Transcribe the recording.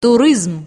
туризм